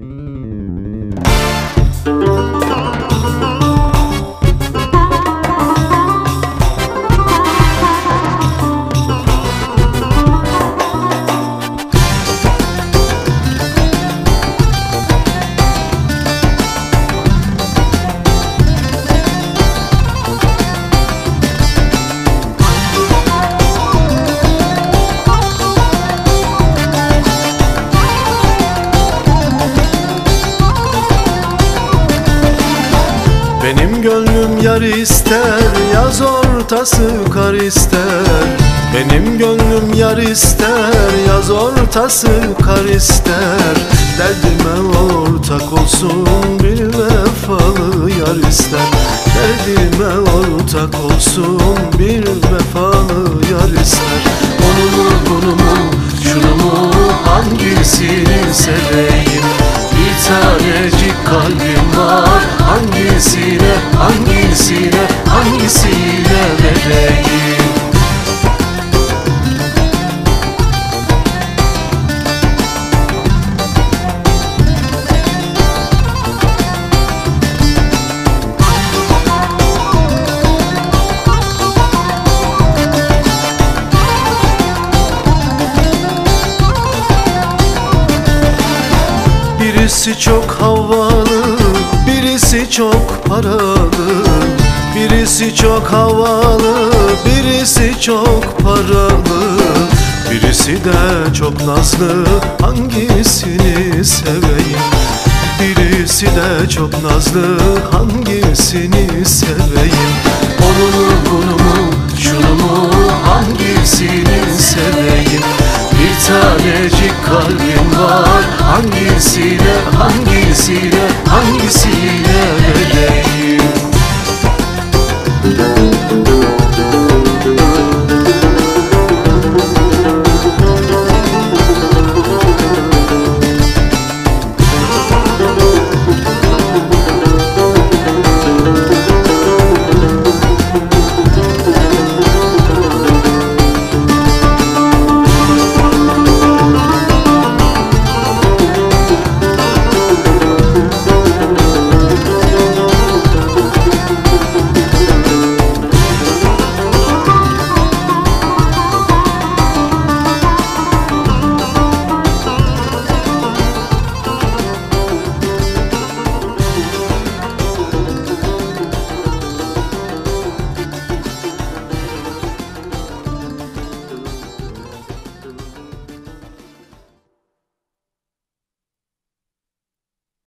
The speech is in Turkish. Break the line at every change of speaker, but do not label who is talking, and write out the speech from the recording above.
Benim gönlüm yar ister Yaz ortası kar ister. Benim gönlüm yar ister Yaz ortası kar ister. Derdime ortak olsun Bir vefalı yar ister. Derdime ortak olsun Bir vefalı yar ister. Onu mu bunu mu şunu mu Hangisini seveyim? Bir tanecik kalbim var Hangisine, hangisine, hangisine vereyim Birisi çok havalı, birisi çok paralı Birisi çok havalı, birisi çok paralı Birisi de çok nazlı, hangisini seveyim? Birisi de çok nazlı, hangisini seveyim? Onu mu bunu mu, şunu mu, hangisini seveyim? Bir tanecik kalbim var Hangisine, hangisine vereyim